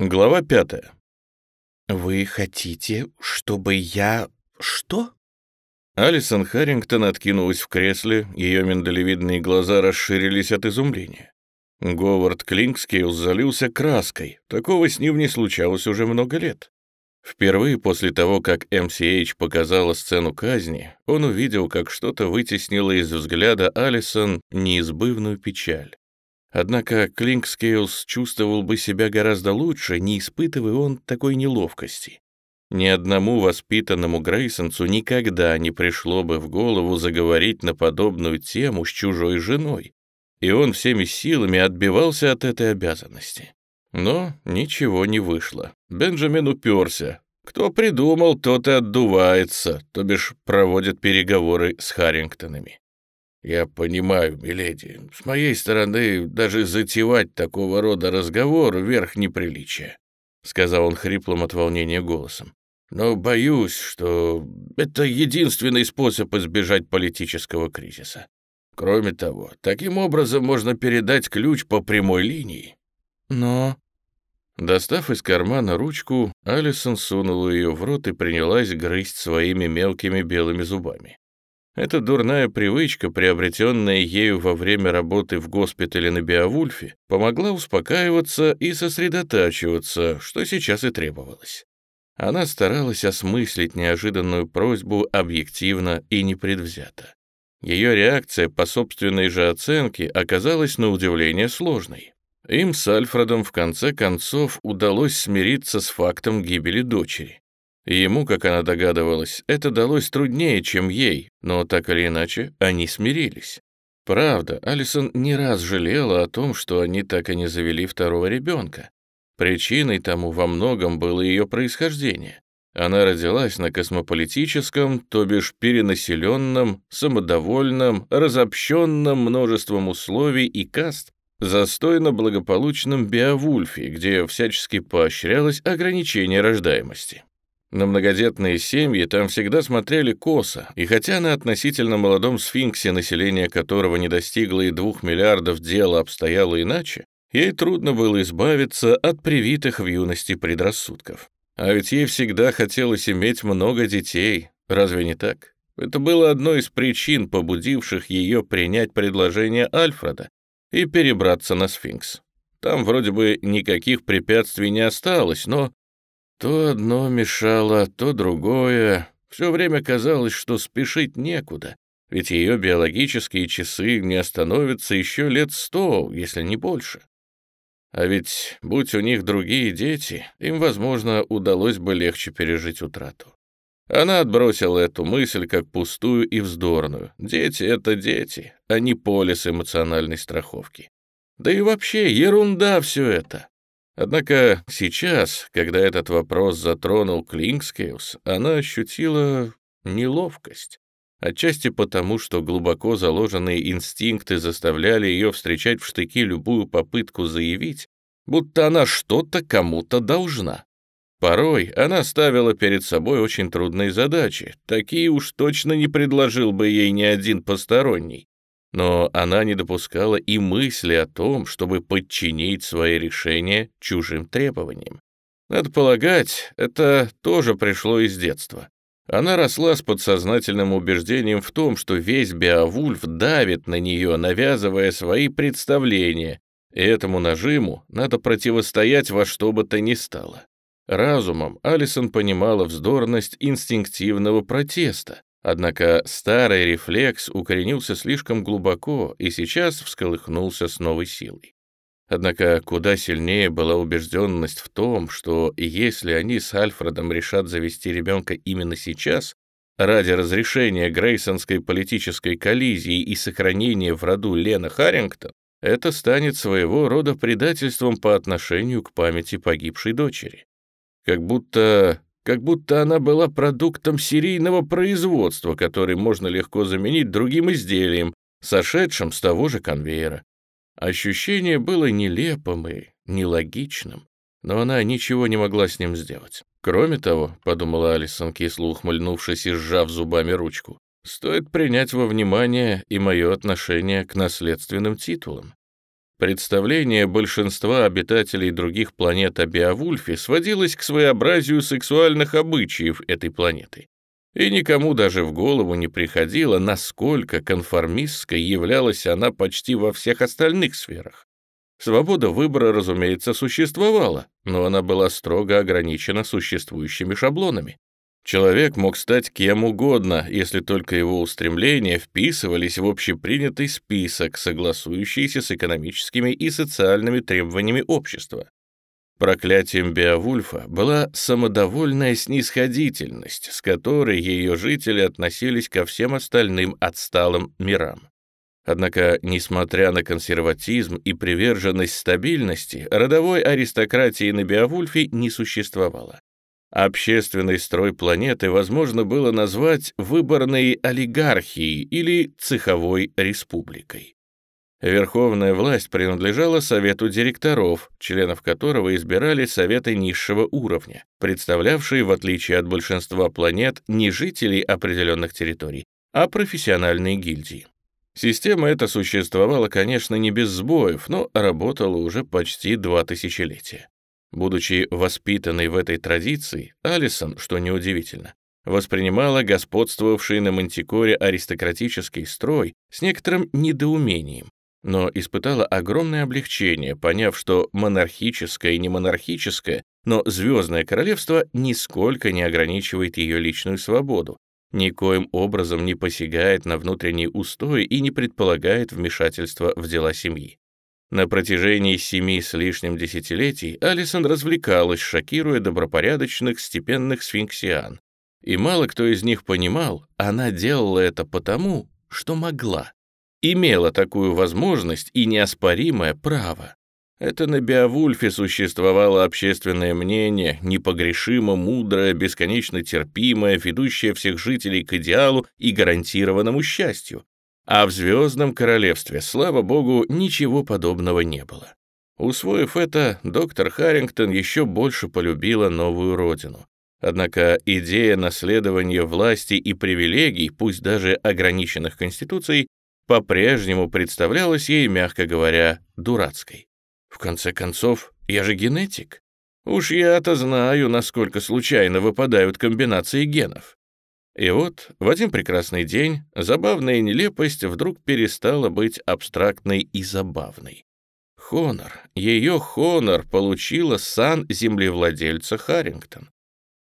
Глава пятая. «Вы хотите, чтобы я... что?» Алисон Харрингтон откинулась в кресле, ее миндалевидные глаза расширились от изумления. Говард Клинкскейл залился краской. Такого с ним не случалось уже много лет. Впервые после того, как МСХ показала сцену казни, он увидел, как что-то вытеснило из взгляда Алисон неизбывную печаль. Однако Клинкскейлс чувствовал бы себя гораздо лучше, не испытывая он такой неловкости. Ни одному воспитанному Грейсонцу никогда не пришло бы в голову заговорить на подобную тему с чужой женой, и он всеми силами отбивался от этой обязанности. Но ничего не вышло. Бенджамин уперся. Кто придумал, тот и отдувается, то бишь проводит переговоры с Харрингтонами. «Я понимаю, миледи, с моей стороны даже затевать такого рода разговор — верх неприличия», — сказал он хриплым от волнения голосом. «Но боюсь, что это единственный способ избежать политического кризиса. Кроме того, таким образом можно передать ключ по прямой линии». «Но...» Достав из кармана ручку, Алисон сунула ее в рот и принялась грызть своими мелкими белыми зубами. Эта дурная привычка, приобретенная ею во время работы в госпитале на Биовульфе, помогла успокаиваться и сосредотачиваться, что сейчас и требовалось. Она старалась осмыслить неожиданную просьбу объективно и непредвзято. Ее реакция по собственной же оценке оказалась на удивление сложной. Им с Альфредом в конце концов удалось смириться с фактом гибели дочери. Ему, как она догадывалась, это далось труднее, чем ей, но так или иначе они смирились. Правда, Алисон не раз жалела о том, что они так и не завели второго ребенка. Причиной тому во многом было ее происхождение. Она родилась на космополитическом, то бишь перенаселенном, самодовольном, разобщенном множеством условий и каст, застойно благополучном Беовульфе, где всячески поощрялось ограничение рождаемости. На многодетные семьи там всегда смотрели косо, и хотя на относительно молодом сфинксе, население которого не достигло и двух миллиардов, дело обстояло иначе, ей трудно было избавиться от привитых в юности предрассудков. А ведь ей всегда хотелось иметь много детей, разве не так? Это было одной из причин, побудивших ее принять предложение Альфреда и перебраться на сфинкс. Там вроде бы никаких препятствий не осталось, но то одно мешало, то другое. Все время казалось, что спешить некуда, ведь ее биологические часы не остановятся еще лет сто, если не больше. А ведь, будь у них другие дети, им, возможно, удалось бы легче пережить утрату. Она отбросила эту мысль как пустую и вздорную. Дети — это дети, а не полис эмоциональной страховки. Да и вообще, ерунда все это. Однако сейчас, когда этот вопрос затронул Клинкскеус, она ощутила неловкость. Отчасти потому, что глубоко заложенные инстинкты заставляли ее встречать в штыки любую попытку заявить, будто она что-то кому-то должна. Порой она ставила перед собой очень трудные задачи, такие уж точно не предложил бы ей ни один посторонний. Но она не допускала и мысли о том, чтобы подчинить свои решения чужим требованиям. Надо полагать, это тоже пришло из детства. Она росла с подсознательным убеждением в том, что весь Беовульф давит на нее, навязывая свои представления, и этому нажиму надо противостоять во что бы то ни стало. Разумом Алисон понимала вздорность инстинктивного протеста, Однако старый рефлекс укоренился слишком глубоко и сейчас всколыхнулся с новой силой. Однако куда сильнее была убежденность в том, что если они с Альфредом решат завести ребенка именно сейчас, ради разрешения Грейсонской политической коллизии и сохранения в роду Лена Харрингтон, это станет своего рода предательством по отношению к памяти погибшей дочери. Как будто как будто она была продуктом серийного производства, который можно легко заменить другим изделием, сошедшим с того же конвейера. Ощущение было нелепым и нелогичным, но она ничего не могла с ним сделать. Кроме того, — подумала Алисон, кисло ухмыльнувшись и сжав зубами ручку, — стоит принять во внимание и мое отношение к наследственным титулам. Представление большинства обитателей других планет о Беовульфе сводилось к своеобразию сексуальных обычаев этой планеты. И никому даже в голову не приходило, насколько конформистской являлась она почти во всех остальных сферах. Свобода выбора, разумеется, существовала, но она была строго ограничена существующими шаблонами. Человек мог стать кем угодно, если только его устремления вписывались в общепринятый список, согласующийся с экономическими и социальными требованиями общества. Проклятием Беовульфа была самодовольная снисходительность, с которой ее жители относились ко всем остальным отсталым мирам. Однако, несмотря на консерватизм и приверженность стабильности, родовой аристократии на Беовульфе не существовало. Общественный строй планеты возможно было назвать выборной олигархией или цеховой республикой. Верховная власть принадлежала Совету директоров, членов которого избирали Советы низшего уровня, представлявшие, в отличие от большинства планет, не жителей определенных территорий, а профессиональные гильдии. Система эта существовала, конечно, не без сбоев, но работала уже почти два тысячелетия. Будучи воспитанной в этой традиции, Алисон, что неудивительно, воспринимала господствовавший на Мантикоре аристократический строй с некоторым недоумением, но испытала огромное облегчение, поняв, что монархическое и не монархическое, но звездное королевство нисколько не ограничивает ее личную свободу, никоим образом не посягает на внутренние устои и не предполагает вмешательства в дела семьи. На протяжении семи с лишним десятилетий Алисон развлекалась, шокируя добропорядочных, степенных сфинксиан. И мало кто из них понимал, она делала это потому, что могла. Имела такую возможность и неоспоримое право. Это на Беовульфе существовало общественное мнение, непогрешимо мудрое, бесконечно терпимое, ведущее всех жителей к идеалу и гарантированному счастью. А в Звездном Королевстве, слава богу, ничего подобного не было. Усвоив это, доктор Харрингтон еще больше полюбила новую родину. Однако идея наследования власти и привилегий, пусть даже ограниченных Конституцией, по-прежнему представлялась ей, мягко говоря, дурацкой. В конце концов, я же генетик. Уж я-то знаю, насколько случайно выпадают комбинации генов. И вот в один прекрасный день забавная нелепость вдруг перестала быть абстрактной и забавной. Хонор, ее Хонор получила сан землевладельца Харрингтон.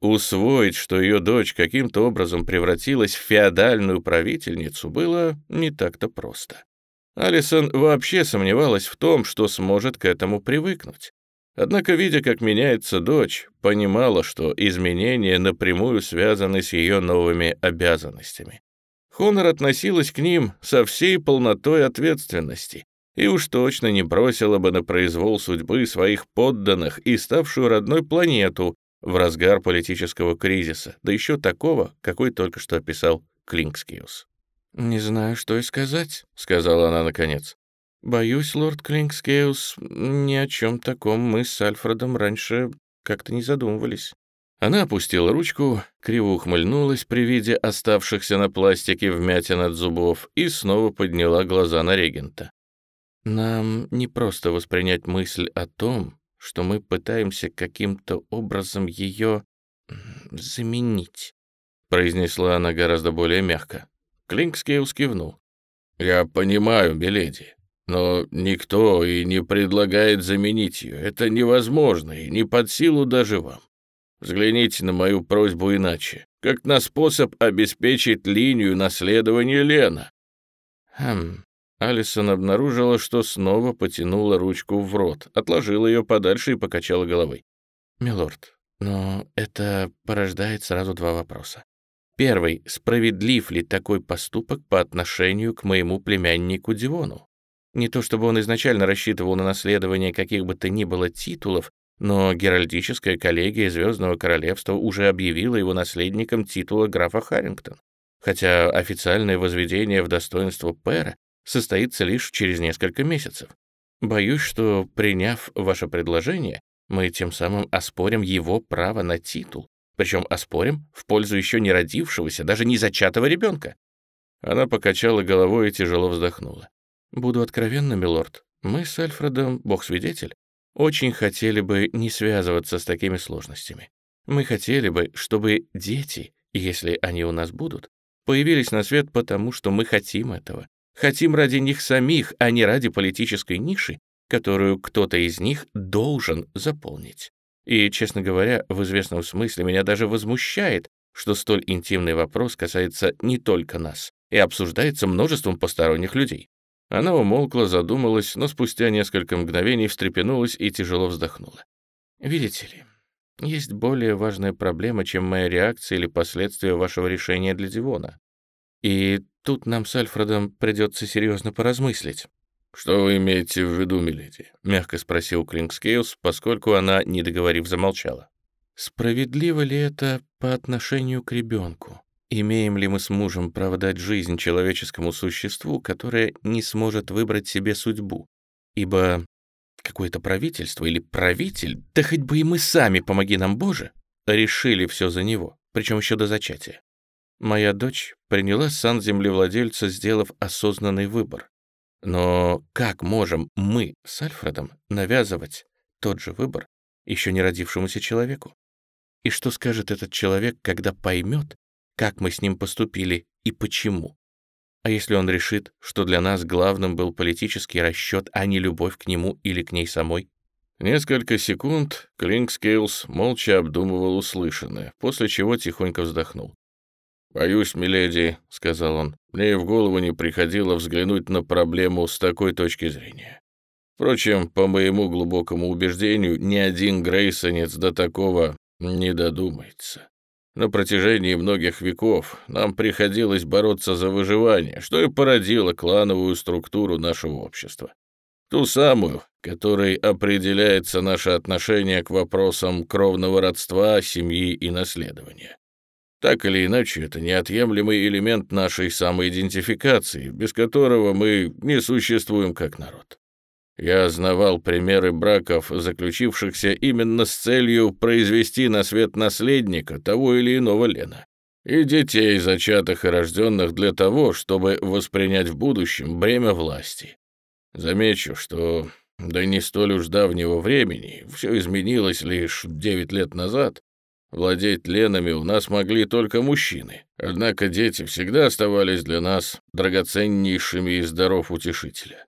Усвоить, что ее дочь каким-то образом превратилась в феодальную правительницу, было не так-то просто. Алисон вообще сомневалась в том, что сможет к этому привыкнуть. Однако, видя, как меняется дочь, понимала, что изменения напрямую связаны с ее новыми обязанностями. Хонор относилась к ним со всей полнотой ответственности и уж точно не бросила бы на произвол судьбы своих подданных и ставшую родной планету в разгар политического кризиса, да еще такого, какой только что описал Клинкскиус. «Не знаю, что и сказать», — сказала она наконец. «Боюсь, лорд Клинкскеус, ни о чем таком мы с Альфредом раньше как-то не задумывались». Она опустила ручку, криво ухмыльнулась при виде оставшихся на пластике вмятин от зубов и снова подняла глаза на регента. «Нам не просто воспринять мысль о том, что мы пытаемся каким-то образом ее заменить», произнесла она гораздо более мягко. Клинкскеус кивнул. «Я понимаю, миледи. Но никто и не предлагает заменить ее. Это невозможно и не под силу даже вам. Взгляните на мою просьбу иначе, как на способ обеспечить линию наследования Лена. Хм. Алисон обнаружила, что снова потянула ручку в рот, отложила ее подальше и покачала головой. «Милорд, но это порождает сразу два вопроса. Первый, справедлив ли такой поступок по отношению к моему племяннику Дивону? Не то чтобы он изначально рассчитывал на наследование каких бы то ни было титулов, но Геральдическая коллегия Звездного Королевства уже объявила его наследником титула графа Харрингтон, хотя официальное возведение в достоинство пэра состоится лишь через несколько месяцев. Боюсь, что, приняв ваше предложение, мы тем самым оспорим его право на титул, причем оспорим в пользу еще не родившегося, даже не зачатого ребенка. Она покачала головой и тяжело вздохнула. «Буду откровенна, милорд. Мы с Альфредом, бог свидетель, очень хотели бы не связываться с такими сложностями. Мы хотели бы, чтобы дети, если они у нас будут, появились на свет потому, что мы хотим этого. Хотим ради них самих, а не ради политической ниши, которую кто-то из них должен заполнить. И, честно говоря, в известном смысле меня даже возмущает, что столь интимный вопрос касается не только нас и обсуждается множеством посторонних людей. Она умолкла, задумалась, но спустя несколько мгновений встрепенулась и тяжело вздохнула. «Видите ли, есть более важная проблема, чем моя реакция или последствия вашего решения для Дивона. И тут нам с Альфредом придется серьезно поразмыслить». «Что вы имеете в виду, миледи?» — мягко спросил Клинкскейлс, поскольку она, не договорив, замолчала. «Справедливо ли это по отношению к ребенку? Имеем ли мы с мужем право дать жизнь человеческому существу, которое не сможет выбрать себе судьбу? Ибо какое-то правительство или правитель, да хоть бы и мы сами, помоги нам, Боже, решили все за него, причем еще до зачатия. Моя дочь приняла сан землевладельца, сделав осознанный выбор. Но как можем мы с Альфредом навязывать тот же выбор еще не родившемуся человеку? И что скажет этот человек, когда поймет, как мы с ним поступили и почему. А если он решит, что для нас главным был политический расчет, а не любовь к нему или к ней самой? Несколько секунд Клинкскейлс молча обдумывал услышанное, после чего тихонько вздохнул. «Боюсь, миледи», — сказал он, — «мне в голову не приходило взглянуть на проблему с такой точки зрения. Впрочем, по моему глубокому убеждению, ни один грейсонец до такого не додумается. На протяжении многих веков нам приходилось бороться за выживание, что и породило клановую структуру нашего общества. Ту самую, которой определяется наше отношение к вопросам кровного родства, семьи и наследования. Так или иначе, это неотъемлемый элемент нашей самоидентификации, без которого мы не существуем как народ. Я знавал примеры браков, заключившихся именно с целью произвести на свет наследника того или иного Лена. И детей, зачатых и рожденных для того, чтобы воспринять в будущем бремя власти. Замечу, что до не столь уж давнего времени, все изменилось лишь девять лет назад, владеть Ленами у нас могли только мужчины, однако дети всегда оставались для нас драгоценнейшими из даров утешителя.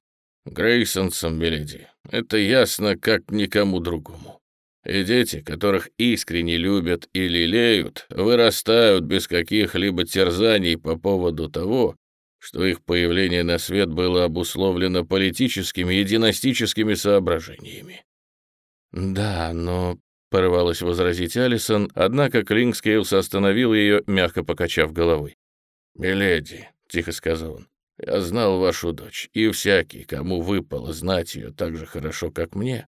Грейсонсом, миледи, это ясно, как никому другому. И дети, которых искренне любят и лелеют, вырастают без каких-либо терзаний по поводу того, что их появление на свет было обусловлено политическими и династическими соображениями. «Да, но...» — порывалась возразить Алисон, однако Клингскейлс остановил ее, мягко покачав головой. «Миледи», — тихо сказал он, я знал вашу дочь, и всякий, кому выпало знать ее так же хорошо, как мне,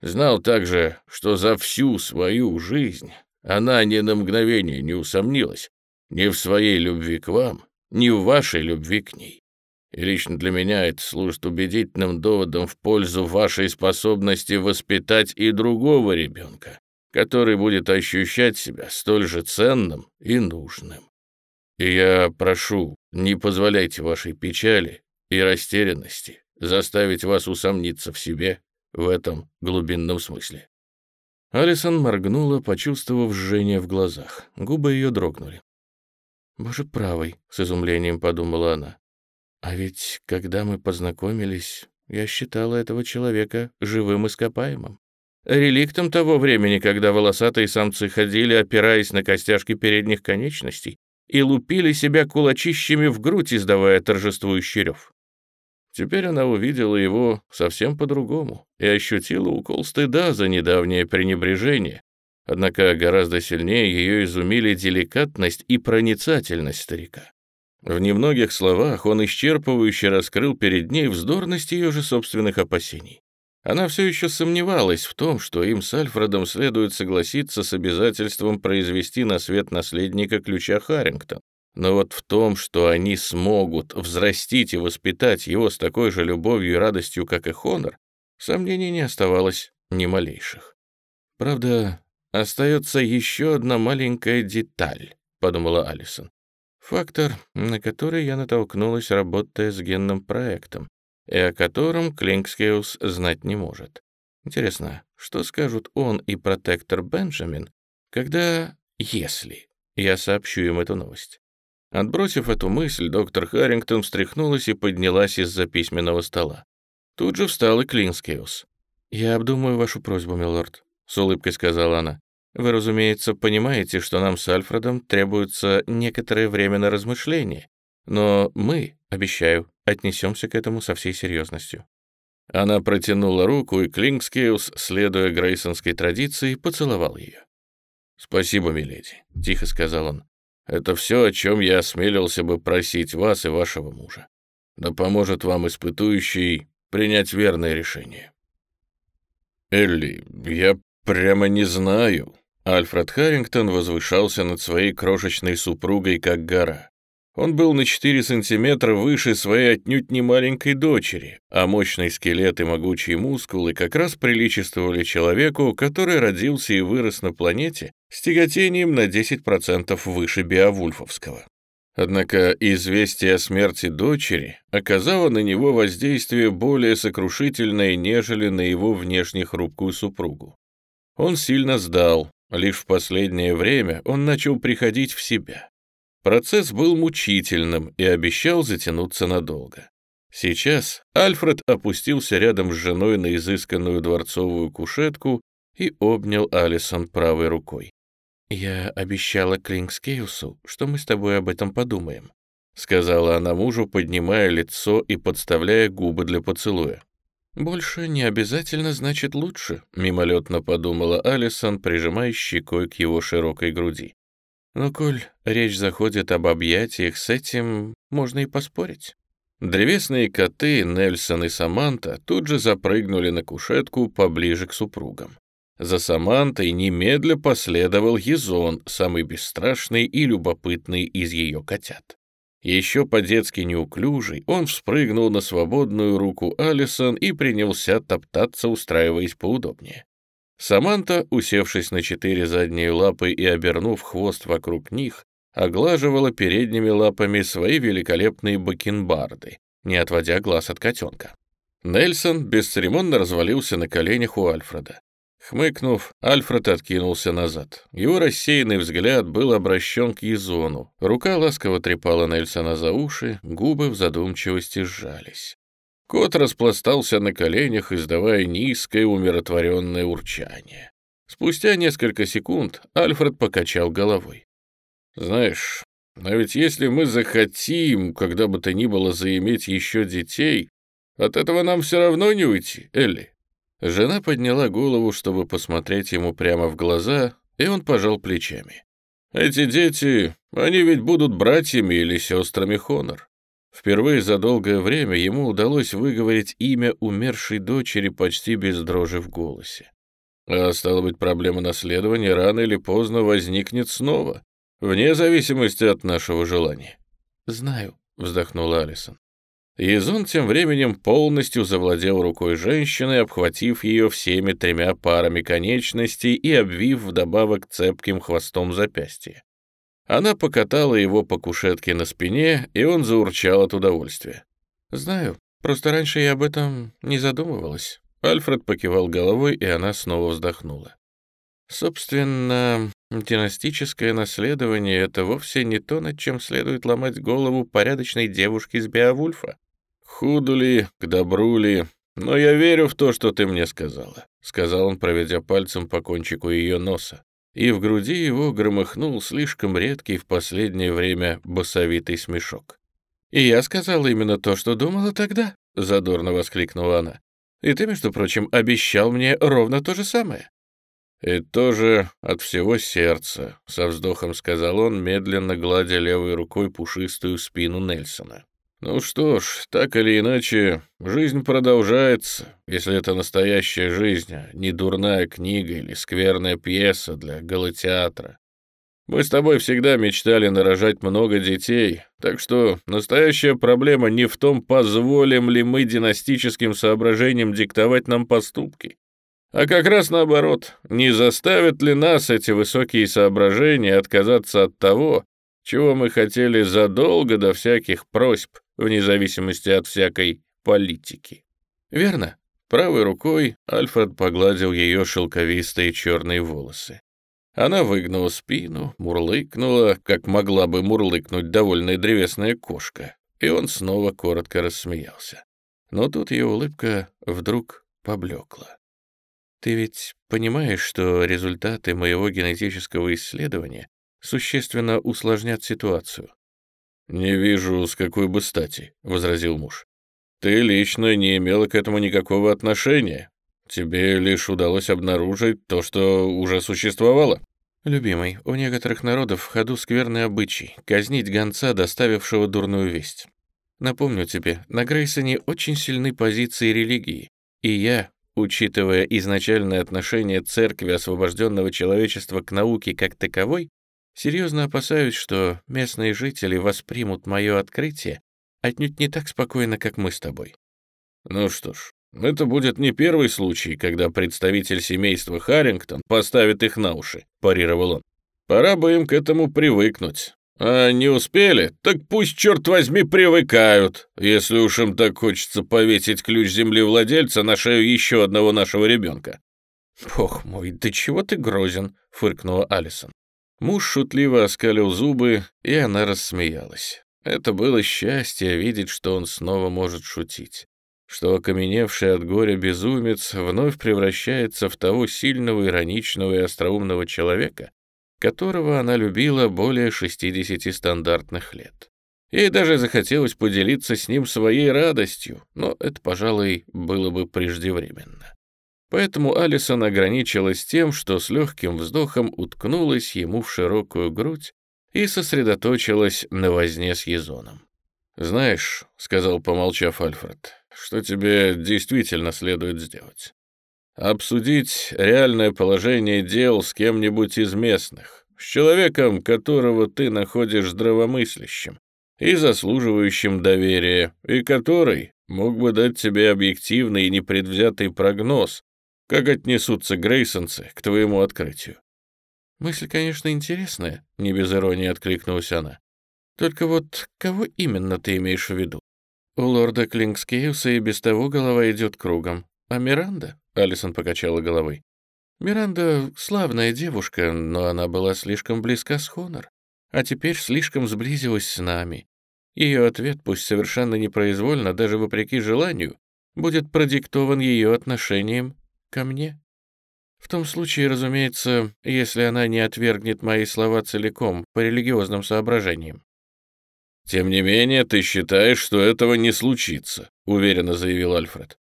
знал также, что за всю свою жизнь она ни на мгновение не усомнилась ни в своей любви к вам, ни в вашей любви к ней. И лично для меня это служит убедительным доводом в пользу вашей способности воспитать и другого ребенка, который будет ощущать себя столь же ценным и нужным. И я прошу, не позволяйте вашей печали и растерянности заставить вас усомниться в себе в этом глубинном смысле». Алисон моргнула, почувствовав жжение в глазах. Губы ее дрогнули. «Боже правый», — с изумлением подумала она. «А ведь, когда мы познакомились, я считала этого человека живым ископаемым. Реликтом того времени, когда волосатые самцы ходили, опираясь на костяшки передних конечностей, и лупили себя кулачищами в грудь, издавая торжествующий рев. Теперь она увидела его совсем по-другому и ощутила укол стыда за недавнее пренебрежение, однако гораздо сильнее ее изумили деликатность и проницательность старика. В немногих словах он исчерпывающе раскрыл перед ней вздорность ее же собственных опасений. Она все еще сомневалась в том, что им с Альфредом следует согласиться с обязательством произвести на свет наследника ключа Харрингтон. Но вот в том, что они смогут взрастить и воспитать его с такой же любовью и радостью, как и Хонор, сомнений не оставалось ни малейших. «Правда, остается еще одна маленькая деталь», — подумала Алисон. «Фактор, на который я натолкнулась, работая с генным проектом. И о котором Клинкскеус знать не может. Интересно, что скажут он и протектор Бенджамин, когда, если я сообщу им эту новость? Отбросив эту мысль, доктор Харрингтон встряхнулась и поднялась из-за письменного стола. Тут же встал и Клинскеус. «Я обдумаю вашу просьбу, милорд», — с улыбкой сказала она. «Вы, разумеется, понимаете, что нам с Альфредом требуется некоторое время на размышление, но мы, обещаю, отнесемся к этому со всей серьезностью». Она протянула руку, и Клинкскеус, следуя грейсонской традиции, поцеловал ее. «Спасибо, миледи», — тихо сказал он. «Это все, о чем я осмелился бы просить вас и вашего мужа. Да поможет вам испытующий принять верное решение». «Элли, я прямо не знаю». Альфред Харрингтон возвышался над своей крошечной супругой, как гора. Он был на 4 сантиметра выше своей отнюдь не маленькой дочери, а мощный скелет и могучие мускулы как раз приличествовали человеку, который родился и вырос на планете с тяготением на 10% выше Биовульфовского. Однако известие о смерти дочери оказало на него воздействие более сокрушительное, нежели на его внешне хрупкую супругу. Он сильно сдал, лишь в последнее время он начал приходить в себя. Процесс был мучительным и обещал затянуться надолго. Сейчас Альфред опустился рядом с женой на изысканную дворцовую кушетку и обнял Алисон правой рукой. «Я обещала Клинкскеусу, что мы с тобой об этом подумаем», сказала она мужу, поднимая лицо и подставляя губы для поцелуя. «Больше не обязательно значит лучше», — мимолетно подумала Алисон, прижимая щекой к его широкой груди. Но коль речь заходит об объятиях, с этим можно и поспорить. Древесные коты Нельсон и Саманта тут же запрыгнули на кушетку поближе к супругам. За Самантой немедля последовал Езон, самый бесстрашный и любопытный из ее котят. Еще по-детски неуклюжий, он вспрыгнул на свободную руку Алисон и принялся топтаться, устраиваясь поудобнее. Саманта, усевшись на четыре задние лапы и обернув хвост вокруг них, оглаживала передними лапами свои великолепные бакенбарды, не отводя глаз от котенка. Нельсон бесцеремонно развалился на коленях у Альфреда. Хмыкнув, Альфред откинулся назад. Его рассеянный взгляд был обращен к Езону. Рука ласково трепала Нельсона за уши, губы в задумчивости сжались. Кот распластался на коленях, издавая низкое умиротворенное урчание. Спустя несколько секунд Альфред покачал головой. «Знаешь, а ведь если мы захотим, когда бы то ни было, заиметь еще детей, от этого нам все равно не уйти, Элли». Жена подняла голову, чтобы посмотреть ему прямо в глаза, и он пожал плечами. «Эти дети, они ведь будут братьями или сестрами Хонор. Впервые за долгое время ему удалось выговорить имя умершей дочери почти без дрожи в голосе. А стало быть, проблема наследования рано или поздно возникнет снова, вне зависимости от нашего желания. «Знаю», — вздохнула Алисон. Язон тем временем полностью завладел рукой женщины, обхватив ее всеми тремя парами конечностей и обвив вдобавок цепким хвостом запястья. Она покатала его по кушетке на спине, и он заурчал от удовольствия. «Знаю, просто раньше я об этом не задумывалась». Альфред покивал головой, и она снова вздохнула. «Собственно, династическое наследование — это вовсе не то, над чем следует ломать голову порядочной девушки из Беовульфа. Худу ли, к добру ли, но я верю в то, что ты мне сказала», — сказал он, проведя пальцем по кончику ее носа и в груди его громыхнул слишком редкий в последнее время басовитый смешок. «И я сказала именно то, что думала тогда», — задорно воскликнула она. «И ты, между прочим, обещал мне ровно то же самое». «И тоже от всего сердца», — со вздохом сказал он, медленно гладя левой рукой пушистую спину Нельсона. Ну что ж, так или иначе, жизнь продолжается, если это настоящая жизнь, а не дурная книга или скверная пьеса для галатеатра. Мы с тобой всегда мечтали нарожать много детей, так что настоящая проблема не в том, позволим ли мы династическим соображениям диктовать нам поступки, а как раз наоборот, не заставят ли нас эти высокие соображения отказаться от того, чего мы хотели задолго до всяких просьб, вне зависимости от всякой политики. Верно? Правой рукой Альфред погладил ее шелковистые черные волосы. Она выгнула спину, мурлыкнула, как могла бы мурлыкнуть довольная древесная кошка, и он снова коротко рассмеялся. Но тут ее улыбка вдруг поблекла. «Ты ведь понимаешь, что результаты моего генетического исследования существенно усложнят ситуацию?» «Не вижу, с какой бы стати», — возразил муж. «Ты лично не имела к этому никакого отношения. Тебе лишь удалось обнаружить то, что уже существовало». «Любимый, у некоторых народов в ходу скверный обычай — казнить гонца, доставившего дурную весть. Напомню тебе, на Грейсоне очень сильны позиции религии, и я Учитывая изначальное отношение церкви освобожденного человечества к науке как таковой, серьезно опасаюсь, что местные жители воспримут мое открытие отнюдь не так спокойно, как мы с тобой. Ну что ж, это будет не первый случай, когда представитель семейства Харрингтон поставит их на уши, парировал он. Пора бы им к этому привыкнуть. А не успели, так пусть, черт возьми, привыкают, если уж им так хочется повесить ключ землевладельца на шею еще одного нашего ребенка. «Бог мой, да чего ты грозен?» — фыркнула Алисон. Муж шутливо оскалил зубы, и она рассмеялась. Это было счастье видеть, что он снова может шутить, что окаменевший от горя безумец вновь превращается в того сильного, ироничного и остроумного человека, которого она любила более 60 стандартных лет. Ей даже захотелось поделиться с ним своей радостью, но это, пожалуй, было бы преждевременно. Поэтому Алисон ограничилась тем, что с легким вздохом уткнулась ему в широкую грудь и сосредоточилась на возне с Езоном. «Знаешь», — сказал, помолчав Альфред, — «что тебе действительно следует сделать? Обсудить реальное положение дел с кем-нибудь из местных, с человеком, которого ты находишь здравомыслящим и заслуживающим доверия, и который мог бы дать тебе объективный и непредвзятый прогноз, как отнесутся грейсонцы к твоему открытию. «Мысль, конечно, интересная», — не без иронии откликнулась она. «Только вот кого именно ты имеешь в виду? У лорда Клингскеюса и без того голова идет кругом. А Миранда?» — Алисон покачала головой. «Миранда — славная девушка, но она была слишком близка с Хонор, а теперь слишком сблизилась с нами. Ее ответ, пусть совершенно непроизвольно, даже вопреки желанию, будет продиктован ее отношением ко мне. В том случае, разумеется, если она не отвергнет мои слова целиком по религиозным соображениям. «Тем не менее, ты считаешь, что этого не случится», — уверенно заявил Альфред.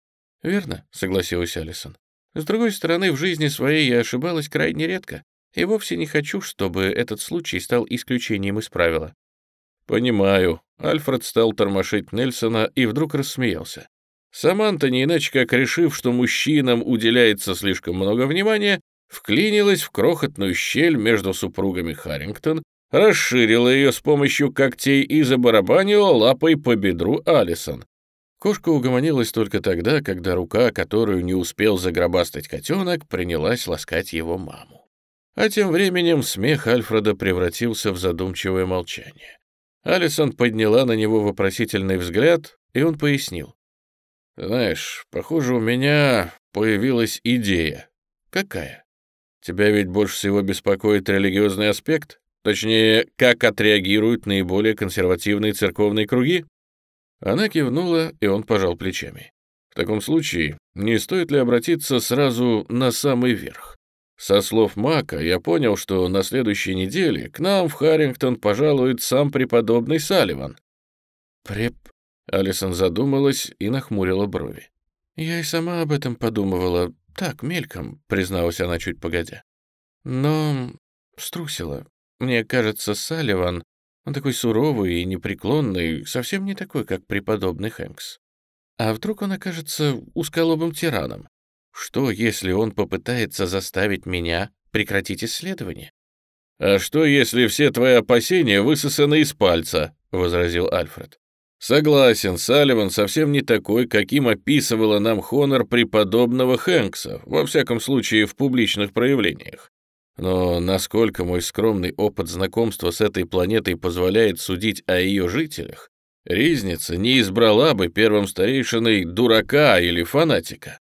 «Верно», — согласилась Алисон. «С другой стороны, в жизни своей я ошибалась крайне редко, и вовсе не хочу, чтобы этот случай стал исключением из правила». «Понимаю». Альфред стал тормошить Нельсона и вдруг рассмеялся. Саманта, не иначе как решив, что мужчинам уделяется слишком много внимания, вклинилась в крохотную щель между супругами Харрингтон, расширила ее с помощью когтей и забарабанила лапой по бедру Алисон. Кошка угомонилась только тогда, когда рука, которую не успел загробастать котенок, принялась ласкать его маму. А тем временем смех Альфреда превратился в задумчивое молчание. Алисон подняла на него вопросительный взгляд, и он пояснил. «Знаешь, похоже, у меня появилась идея». «Какая?» «Тебя ведь больше всего беспокоит религиозный аспект? Точнее, как отреагируют наиболее консервативные церковные круги?» Она кивнула, и он пожал плечами. В таком случае, не стоит ли обратиться сразу на самый верх? Со слов Мака я понял, что на следующей неделе к нам в Харрингтон пожалует сам преподобный Салливан. «Преп...» — Алисон задумалась и нахмурила брови. «Я и сама об этом подумывала. Так, мельком», — призналась она чуть погодя. «Но... струсила. Мне кажется, Салливан он такой суровый и непреклонный, совсем не такой, как преподобный Хэнкс. А вдруг он окажется узколобым тираном? Что, если он попытается заставить меня прекратить исследование? «А что, если все твои опасения высосаны из пальца?» — возразил Альфред. «Согласен, Салливан совсем не такой, каким описывала нам Хонор преподобного Хэнкса, во всяком случае в публичных проявлениях. Но насколько мой скромный опыт знакомства с этой планетой позволяет судить о ее жителях, Ризница не избрала бы первым старейшиной дурака или фанатика.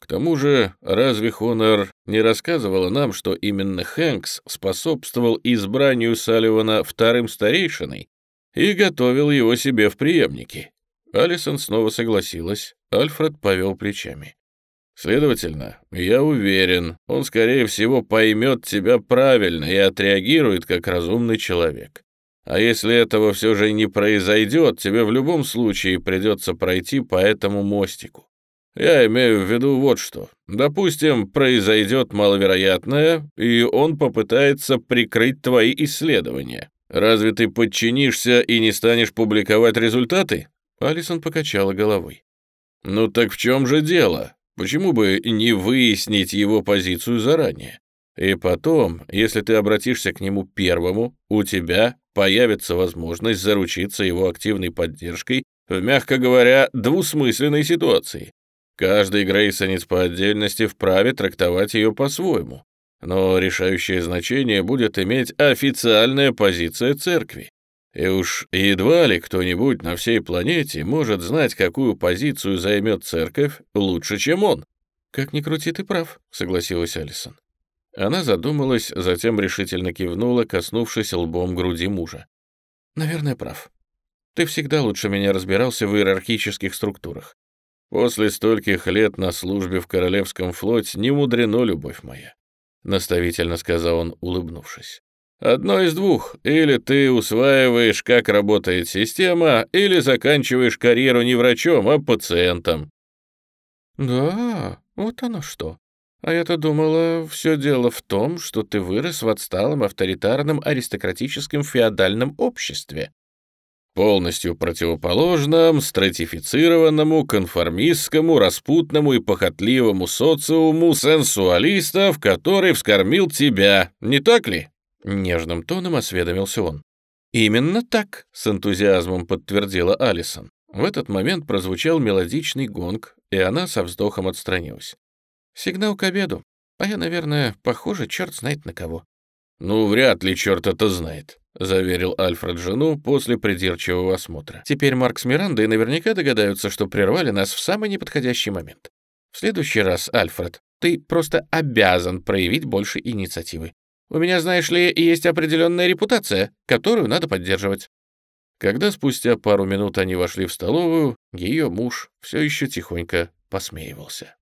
К тому же, разве Хонор не рассказывала нам, что именно Хэнкс способствовал избранию Салливана вторым старейшиной и готовил его себе в преемнике? Алисон снова согласилась, Альфред повел плечами. Следовательно, я уверен, он, скорее всего, поймет тебя правильно и отреагирует как разумный человек. А если этого все же не произойдет, тебе в любом случае придется пройти по этому мостику. Я имею в виду вот что. Допустим, произойдет маловероятное, и он попытается прикрыть твои исследования. Разве ты подчинишься и не станешь публиковать результаты? Алисон покачала головой. Ну так в чем же дело? Почему бы не выяснить его позицию заранее? И потом, если ты обратишься к нему первому, у тебя появится возможность заручиться его активной поддержкой в, мягко говоря, двусмысленной ситуации. Каждый грейсонец по отдельности вправе трактовать ее по-своему, но решающее значение будет иметь официальная позиция церкви. И уж едва ли кто-нибудь на всей планете может знать, какую позицию займет церковь лучше, чем он. «Как ни крути, ты прав», — согласилась Алисон. Она задумалась, затем решительно кивнула, коснувшись лбом груди мужа. «Наверное, прав. Ты всегда лучше меня разбирался в иерархических структурах. После стольких лет на службе в Королевском флоте не мудрено, любовь моя», — наставительно сказал он, улыбнувшись. Одно из двух. Или ты усваиваешь, как работает система, или заканчиваешь карьеру не врачом, а пациентом. Да, вот оно что. А я-то думала, все дело в том, что ты вырос в отсталом авторитарном аристократическом феодальном обществе. Полностью противоположном, стратифицированному, конформистскому, распутному и похотливому социуму сенсуалистов, который вскормил тебя, не так ли? Нежным тоном осведомился он. «Именно так», — с энтузиазмом подтвердила Алисон. В этот момент прозвучал мелодичный гонг, и она со вздохом отстранилась. «Сигнал к обеду. А я, наверное, похоже, черт знает на кого». «Ну, вряд ли черт это знает», — заверил Альфред жену после придирчивого осмотра. «Теперь Марк с Мирандой наверняка догадаются, что прервали нас в самый неподходящий момент. В следующий раз, Альфред, ты просто обязан проявить больше инициативы. У меня, знаешь ли, есть определенная репутация, которую надо поддерживать». Когда спустя пару минут они вошли в столовую, ее муж все еще тихонько посмеивался.